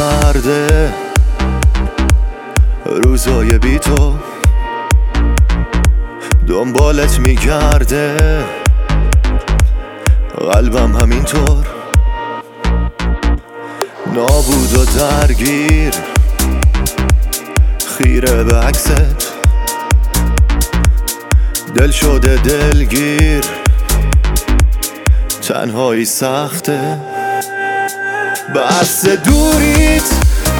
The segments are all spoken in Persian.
سرده روزای بی تو دنبالت میگرده. قلبم همینطور. نابود و درگیر. خیره به عکست. دل شده دلگیر. تنهایی سخته. بس دوریت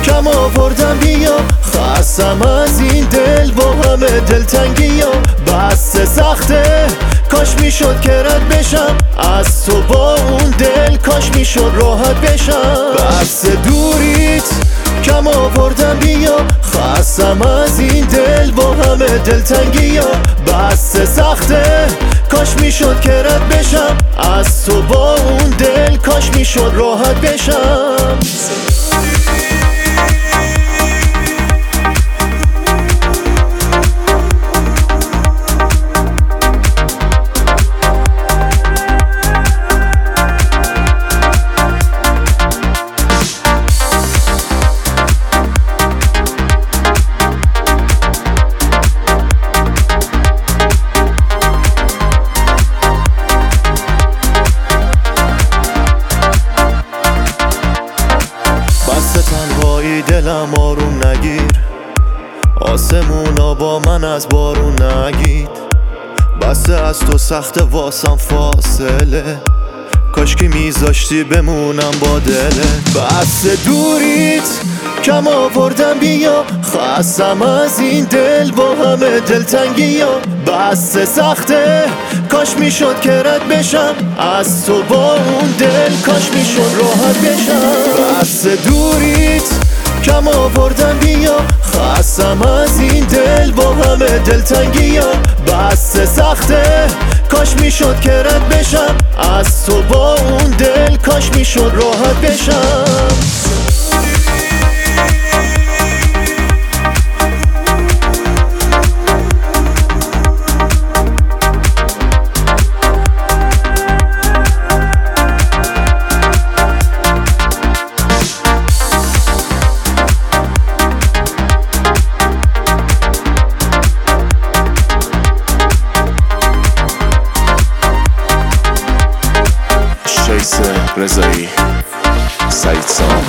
کم آوردم بیا. خواستم از این دل با همه دلتنگی ها. بس سخته کاش می‌شد که رد بشم. از تو با اون دل کاش می‌شد راحت بشم. بس دوریت کم آوردم بیا. خواستم از این دل با همه دلتنگی ها. بس سخته کاش می‌شد که رد بشم. از تو با اون دل کاش می‌شد راحت بشم. دلم آروم نگیر. آسمونا با من از بارون نگید. بسته از تو سخت واسم فاصله. کاشکی میذاشتی بمونم با دله. بس دوریت کم آوردم بیا. خواستم از این دل با همه دلتنگی ها. بس سخته کاش می‌شد که رد بشم. از تو با اون دل کاش می‌شد راحت بشم. بس دوریت آوردم بیا. خواستم از این دل با همه دلتنگی ها بس سخته. کاش می‌شد که رد بشم. از تو با اون دل کاش می‌شد راحت بشم. رضایی سعید سام